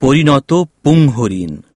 পরিণত পুংহরিণ।